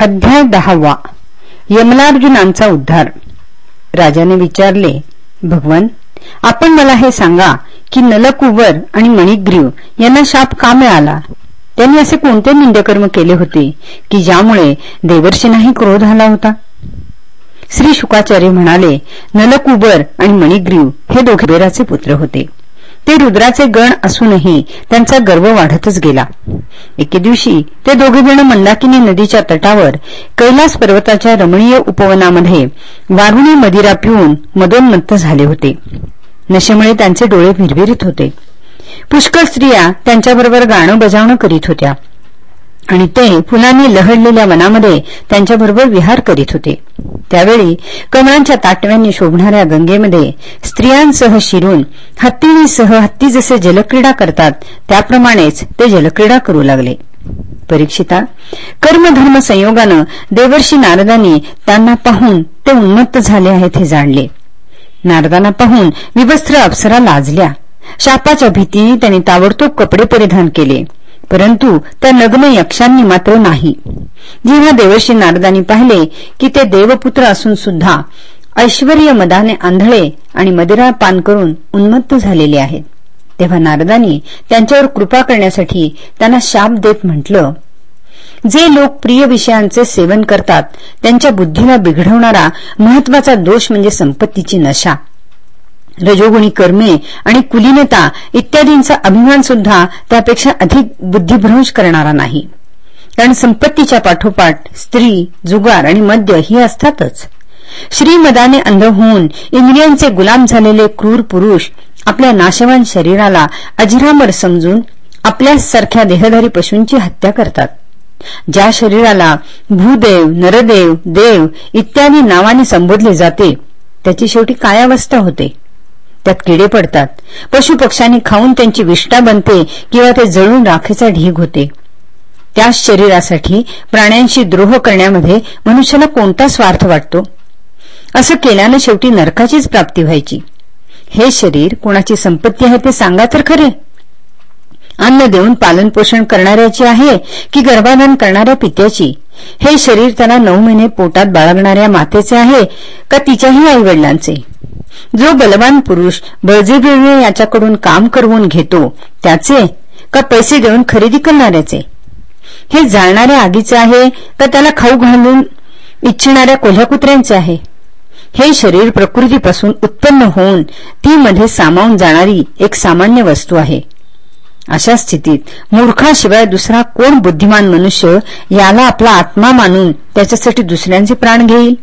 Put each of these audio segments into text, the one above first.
अध्याय दहावा. यमलार्जुनांचा उद्धार. राजाने विचारले भगवान आपण मला हे सांगा की नलकुवर आणि मणिग्रीव यांना शाप का मिळाला? त्यांनी असे कोणते निंदकर्म केले होते की ज्यामुळे देवर्षींनाही क्रोध आला होता? श्री शुकाचार्य म्हणाले नलकुबर आणि मणिग्रीव हे दोघे बेराचे पुत्र होते. ते रुद्राचे गण असूनही त्यांचा गर्व वाढतच गेला. एके दिवशी ते दोघे जण मंदाकिनी नदीच्या तटावर कैलास पर्वताच्या रमणीय उपवनामध्ये वारुणी मदिरा पिऊन मदोन्मत्त झाले होते. नशेमुळे त्यांचे डोळे भिरभिरीत होते. पुष्कळ स्त्रिया त्यांच्याबरोबर गाणं बजावणं करीत होत्या. आणि ते फुलांनी लहडलेल्या वनामध्ये त्यांच्याबरोबर विहार करीत होते. त्यावेळी कमळांच्या ताटव्यांनी शोभणाऱ्या गंगेमध्ये स्त्रियांसह शिरून हत्तीणीसह हत्ती जसे जलक्रीडा करतात त्याप्रमाणेच ते जलक्रीडा करू लागले. परीक्षिता कर्मधर्म संयोगानं देवर्षी नारदांनी त्यांना पाहून ते उन्मत्त झाले आहेत हे जाणले. नारदांना पाहून विवस्त्र अप्सरा लाजल्या. शापाच्या भीतीने त्यांनी ताबडतोब कपडे परिधान केले. परंतु त्या नग्न यक्षांनी मात्र नाही. जेव्हा देवर्षी नारदांनी पाहिले की ते देवपुत्र असून सुद्धा ऐश्वर्य मदाने आंधळे आणि मदिरा पान करून उन्मत्त झालेले आहेत. तेव्हा नारदांनी त्यांच्यावर कृपा करण्यासाठी त्यांना शाप देत म्हटलं जे लोक प्रिय विषयांचे सेवन करतात त्यांच्या बुद्धीला बिघडवणारा महत्त्वाचा दोष म्हणजे संपत्तीची नशा. रजोगुणी कर्मे आणि कुलीनता इत्यादींचा अभिमान सुद्धा त्यापेक्षा अधिक बुद्धिभ्रंश करणारा नाही. कारण संपत्तीच्या पाठोपाठ स्त्री जुगार आणि मद्य ही असतातच. श्रीमदाने अंध होऊन इंद्रियांचे गुलाम झालेले क्रूर पुरुष आपल्या नाशवान शरीराला अजरामर समजून आपल्यासारख्या देहधारी पशूंची हत्या करतात. ज्या शरीराला भूदेव नरदेव देव इत्यादी नावाने संबोधले जाते त्याची शेवटी काय अवस्था होते? त्यात किडे पडतात. पशुपक्ष्यांनी खाऊन त्यांची विष्ठा बनते किंवा ते जळून राखेचा ढीग होते. त्याच शरीरासाठी प्राण्यांशी द्रोह करण्यामध्ये मनुष्याला कोणता स्वार्थ वाटतो? असं केल्यानं शेवटी नरकाचीच प्राप्ती व्हायची. हे शरीर कोणाची संपत्ती आहे ते सांगा तर खरे. अन्न देऊन पालनपोषण करणाऱ्याची आहे की गर्भाधान करणाऱ्या पित्याची? हे शरीर त्याला नऊ महिने पोटात बाळगणाऱ्या मातेचे आहे का तिच्याही आईवडिलांचे? जो बलवान पुरुष बळजेबिळवे याच्याकडून काम करवून घेतो त्याचे का पैसे देऊन खरेदी करणाऱ्याचे? हे जाळणाऱ्या आगीचे आहे का त्याला खाऊ घालून इच्छिणाऱ्या कोल्ह्याकुत्र्यांचे आहे? हे शरीर प्रकृतीपासून उत्पन्न होऊन ती मध्ये सामावून जाणारी एक सामान्य वस्तू आहे. अशा स्थितीत मूर्खाशिवाय दुसरा कोण बुद्धिमान मनुष्य याला आपला आत्मा मानून त्याच्यासाठी दुसऱ्यांचे प्राण घेईल?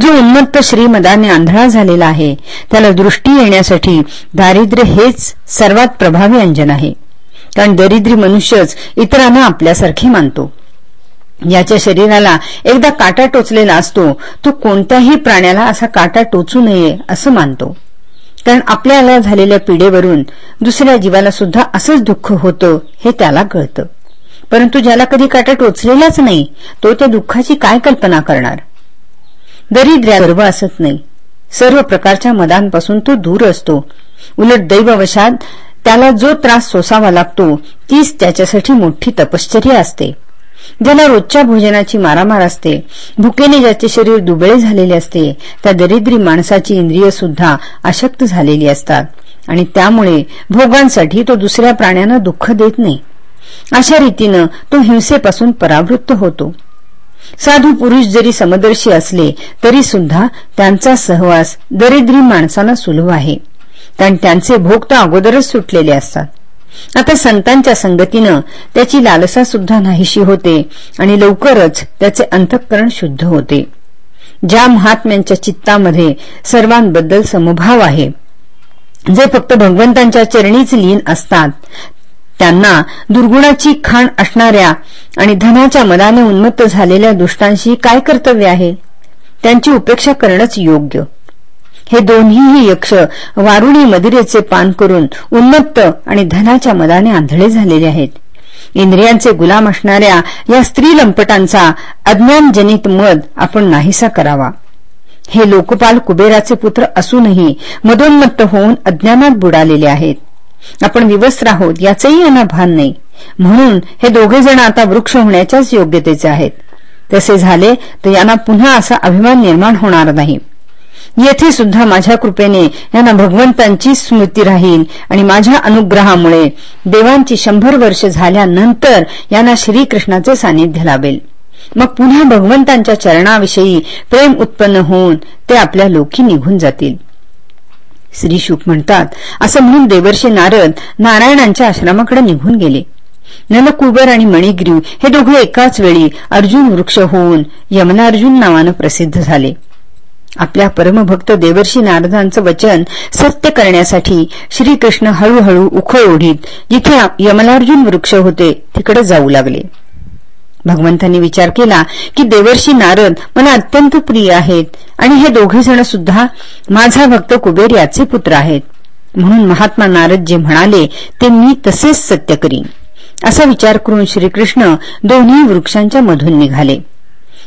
जो उन्मत्त श्रीमदाने आंधळा झालेला आहे त्याला दृष्टी येण्यासाठी दारिद्र्य हेच सर्वात प्रभावी अंजन आहे. कारण दरिद्री मनुष्यच इतरांना आपल्यासारखे मानतो. याच्या शरीराला एकदा काटा टोचलेला असतो तो कोणत्याही प्राण्याला असा काटा टोचू नये असं मानतो. कारण आपल्याला झालेल्या पिढेवरून दुसऱ्या जीवाला सुद्धा असंच दुःख होतं हे त्याला कळतं. परंतु ज्याला कधी काटा टोचलेलाच नाही तो त्या दुःखाची काय कल्पना करणार? दरिद्र्या गर्व असत नाही. सर्व प्रकारच्या मदांपासून तो दूर असतो. उलट दैववशात त्याला जो त्रास सोसावा लागतो तीच त्याच्यासाठी मोठी तपश्चर्या असते. ज्याला रोजच्या भोजनाची मारामार असते भुकेने ज्याचे शरीर दुबळे झालेले असते त्या दरिद्री माणसाची इंद्रिय सुद्धा अशक्त झालेली असतात. आणि त्यामुळे भोगांसाठी तो दुसऱ्या प्राण्यांना दुःख देत नाही. अशा रीतीनं तो हिंसेपासून परावृत्त होतो. साधू पुरुष जरी समदर्शी असले तरी सुद्धा त्यांचा सहवास दरिद्री माणसाला सुलभ आहे. कारण त्यांचे भोग तर अगोदरच सुटलेले असतात. आता संतांच्या संगतीनं त्याची लालसा सुद्धा नाहीशी होते आणि लवकरच त्याचे अंतःकरण शुद्ध होते. ज्या महात्म्यांच्या चित्तामध्ये सर्वांबद्दल समभाव आहे जे फक्त भगवंतांच्या चरणीच लीन असतात त्यांना दुर्गुणाची खाण असणाऱ्या आणि धनाच्या मनाने उन्मत्त झालेल्या दुष्टांशी काय कर्तव्य आहे? त्यांची उपेक्षा करणंच योग्य. हे दोन्हीही यक्ष वारुणी मदिरेचे पान करून उन्मत्त आणि धनाच्या मदाने आंधळे झालेले आहेत. इंद्रियांचे गुलाम असणाऱ्या या स्त्री लंपटांचा अज्ञानजनित मद आपण नाहीसा करावा. हे लोकपाल कुबेराचे पुत्र असूनही मदोन्मत्त होऊन अज्ञानात बुडालेले आहेत. आपण विवस्त्र आहोत याचंही यांना भान नाही. म्हणून हे दोघे जण आता वृक्ष होण्याच्याच योग्यतेचे आहेत. तसे झाले तर यांना पुन्हा असा अभिमान निर्माण होणार नाही. येथे सुद्धा माझ्या कृपेने यांना भगवंतांची स्मृती राहील आणि माझ्या अनुग्रहामुळे देवांची शंभर वर्ष झाल्यानंतर यांना श्रीकृष्णाचे सानिध्य लाभेल मग पुन्हा भगवंतांच्या चरणाविषयी प्रेम उत्पन्न होऊन ते आपल्या लोकी निघून जातील. श्री शुक म्हणतात असं म्हणून देवर्षे नारद नारायणांच्या आश्रमाकडे निघून गेले. नलकुबर आणि मणिग्रीव हे दोघे एकाच वेळी अर्जुन वृक्ष होऊन यमनार्जुन नावानं प्रसिद्ध झाले. आपल्या परमभक्त देवर्षी नारदांचं वचन सत्य करण्यासाठी श्रीकृष्ण हळूहळू उखळ ओढीत जिथे यमलार्जुन वृक्ष होते तिकडे जाऊ लागले. भगवंतांनी विचार केला की देवर्षी नारद मला अत्यंत प्रिय आहेत. आणि हे दोघे जण सुद्धा माझा भक्त कुबेर याचे पुत्र आहेत. म्हणून महात्मा नारद जे म्हणाले ते मी तसेच सत्य करीन. असा विचार करून श्रीकृष्ण दोन्ही वृक्षांच्या मधून निघाले.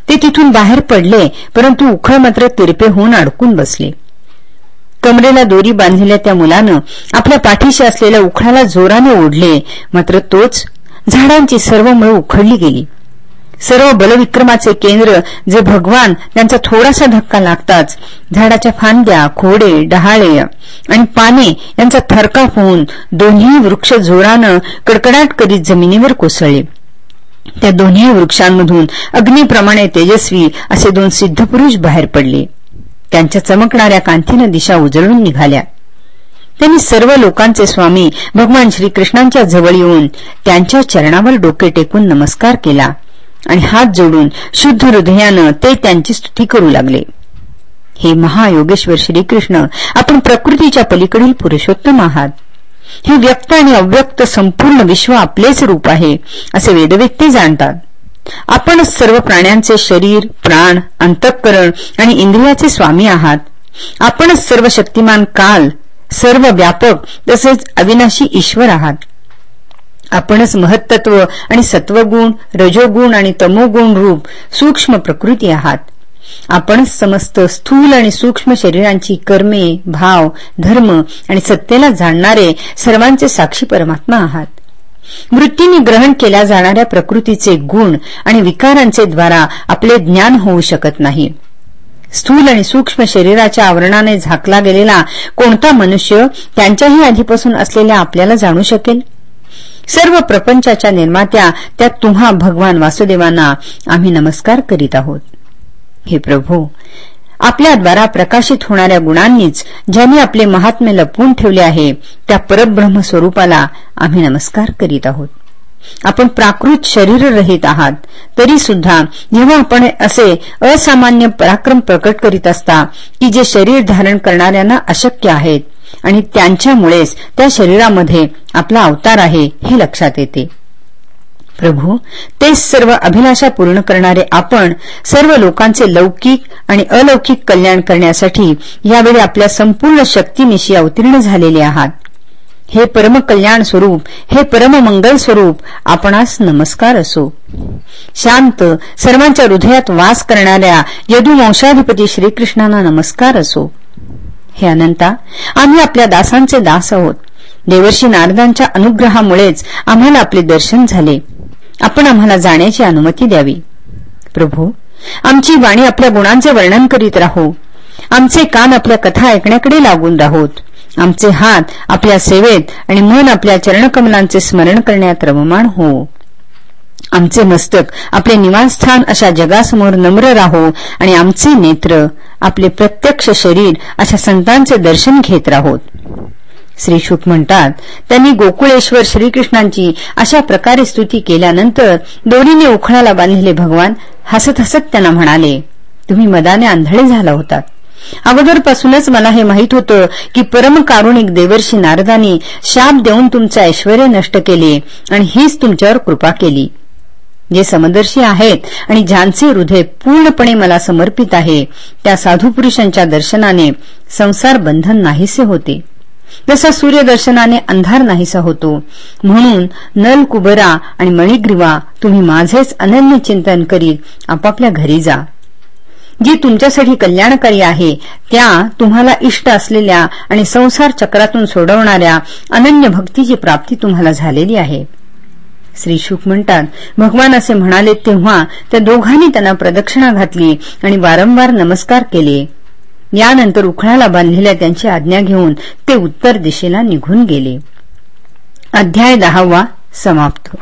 ते तिथून बाहेर पडले परंतु उखळ मात्र तिरपे होऊन अडकून बसले. कमरेला दोरी बांधलेल्या त्या मुलानं आपल्या पाठीशी असलेल्या उखळाला जोराने ओढले मात्र तोच झाडांची सर्व मुळे उखडली गेली. सर्व बलविक्रमाचे केंद्र जे भगवान त्यांचा थोडासा धक्का लागताच झाडाच्या फांद्या खोडे डहाळे आणि पाने यांचा थरकाप होऊन दोन्ही वृक्ष जोरानं कडकडाट करीत जमिनीवर कोसळले. त्या दोन्ही वृक्षांमधून अग्निप्रमाणे तेजस्वी असे दोन सिद्धपुरुष बाहेर पडले. त्यांच्या चमकणाऱ्या कांतीनं दिशा उजळून निघाल्या. त्यांनी सर्व लोकांचे स्वामी भगवान श्रीकृष्णांच्या जवळ येऊन त्यांच्या चरणावर डोके टेकून नमस्कार केला. आणि हात जोडून शुद्ध हृदयानं ते त्यांची स्तुती करू लागले. हे महायोगेश्वर श्रीकृष्ण आपण प्रकृतीच्या पलीकडील पुरुषोत्तम आहात. हे व्यक्त आणि अव्यक्त संपूर्ण विश्व आपलेच रूप आहे असे वेदवेत्ते जाणतात. आपणच सर्व प्राण्यांचे शरीर प्राण अंतःकरण आणि इंद्रियाचे स्वामी आहात. आपणच सर्व शक्तिमान काल सर्व व्यापक तसेच अविनाशी ईश्वर आहात. आपणच महत्त्व आणि सत्वगुण रजोगुण आणि तमोगुण रूप सूक्ष्म प्रकृती आहात. आपण समस्त स्थूल आणि सूक्ष्म शरीरांची कर्मे भाव धर्म आणि सत्तेला जाणणारे सर्वांचे साक्षी परमात्मा आहात. वृत्तीने ग्रहण केल्या जाणाऱ्या प्रकृतीचे गुण आणि विकारांचे द्वारा आपले ज्ञान होऊ शकत नाही. स्थूल आणि सूक्ष्म शरीराच्या आवरणाने झाकला गेलेला कोणता मनुष्य त्यांच्याही आधीपासून असलेल्या आपल्याला जाणू शकेल? सर्व प्रपंचाच्या निर्मात्या त्या तुम्हा भगवान वासुदेवांना आम्ही नमस्कार करीत आहोत. हे प्रभू आपल्याद्वारा प्रकाशित होणाऱ्या गुणांनीच ज्यांनी आपले महात्म्य लपवून ठेवले आहे त्या परब्रह्म स्वरूपाला आम्ही नमस्कार करीत आहोत. आपण प्राकृत शरीर रहित आहात तरी सुद्धा जेव्हा आपण असे असामान्य पराक्रम प्रकट करीत असता की जे शरीर धारण करणाऱ्यांना अशक्य आहेत आणि त्यांच्यामुळेच त्या शरीरामध्ये आपला अवतार आहे हे लक्षात येते. प्रभू तेच सर्व अभिलाषा पूर्ण करणारे आपण सर्व लोकांचे लौकिक आणि अलौकिक कल्याण करण्यासाठी यावेळी आपल्या संपूर्ण शक्तीनिशी अवतीर्ण झालेले आहात. हे परमकल्याण स्वरूप हे परममंगल स्वरूप आपणास नमस्कार असो. शांत सर्वांच्या हृदयात वास करणाऱ्या यदुवंशाधिपती श्रीकृष्णांना नमस्कार असो. हे अनंता आम्ही आपल्या दासांचे दास आहोत. देवर्षी नारदांच्या अनुग्रहामुळेच आम्हाला आपले दर्शन झाले. आपण आम्हाला जाण्याची अनुमती द्यावी. प्रभू आमची वाणी आपल्या गुणांचे वर्णन करीत राहू. आमचे कान आपल्या कथा ऐकण्याकडे लागून राहोत. आमचे हात आपल्या सेवेत आणि मन आपल्या चरणकमलांचे स्मरण करण्यात रममाण हो. आमचे मस्तक आपले निवासस्थान अशा जगासमोर नम्र राहो आणि आमचे नेत्र आपले प्रत्यक्ष शरीर अशा संतांचे दर्शन घेत राहोत. श्री शुक म्हणतात त्यांनी गोकुळेश्वर श्रीकृष्णांची अशा प्रकारे स्तुती केल्यानंतर दोरीने उखळाला बांधलेले भगवान हसत हसत त्यांना म्हणाले तुम्ही मदाने आंधळे झाला होतात अगोदरपासूनच मला हे माहीत होतं की परमकारुणिक देवर्षी नारदानी शाप देऊन तुमचं ऐश्वर नष्ट केले आणि हीच तुमच्यावर कृपा केली. जे समदर्शी आहेत आणि ज्यांचे हृदय पूर्णपणे मला समर्पित आहे त्या साधुपुरुषांच्या दर्शनाने संसार बंधन नाहीसे होते. जसा सूर्यदर्शनाने अंधार नाहीसा होतो म्हणून नल कुबरा आणि मणिग्रीवा तुम्ही माझेच अनन्य चिंतन करीत आपापल्या घरी जा. जी तुमच्यासाठी कल्याणकारी आहे त्या तुम्हाला इष्ट असलेल्या आणि संसार चक्रातून सोडवणाऱ्या अनन्य भक्तीची प्राप्ती तुम्हाला झालेली आहे. श्री शुक म्हणतात भगवान असे म्हणाले तेव्हा त्या दोघांनी त्यांना प्रदक्षिणा घातली आणि वारंवार नमस्कार केले. यानंतर उखळाला बांधलेल्या त्यांची आज्ञा घेऊन ते उत्तर दिशेला निघून गेले. अध्याय दहावा समाप्त.